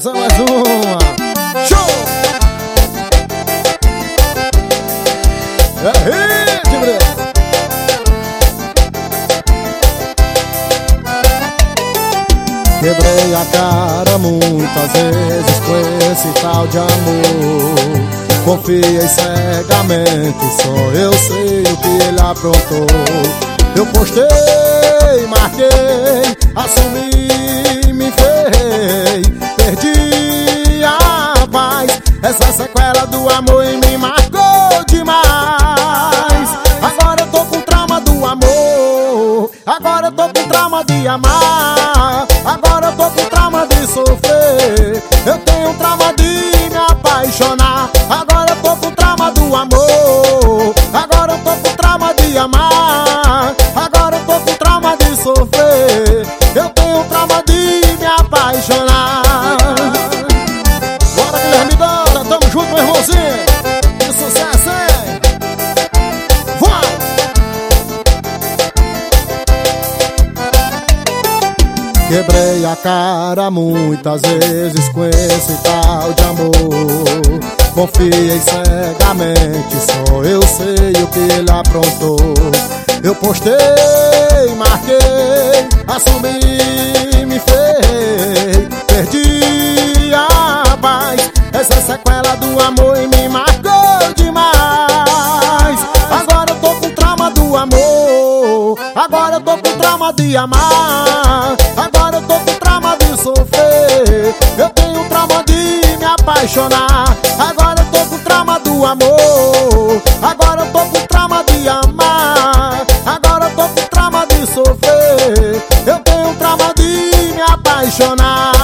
Só mais uma. Show! É hit, Breno. Quebrei a cara muitas vezes com esse tal de amor Confiei cegamente, só eu sei o que ele aprontou Eu postei, marquei, assumi, me ferrei essa sequela do amor mim marcou demais. Agora eu tô com trauma do amor. Agora eu tô com trauma de amar. Agora eu tô com trauma de sofrer. Eu tenho trauma de me apaixonar. Agora eu tô com trauma do amor. Agora eu tô com trauma de amar Quebrei a cara muitas vezes com esse tal de amor. Confiei cegamente, só eu sei o que ele aprontou. Eu postei, marquei, assumi, me ferrei. Perdi a paz, essa sequela do amor em me marcou demais. Agora eu tô com trauma do amor Agora eu tô com trauma de amar apaixonar. Agora eu tô com trauma do amor. Agora eu tô com trauma de amar. Agora eu tô com trauma de sofrer. Eu tenho trauma de me apaixonar.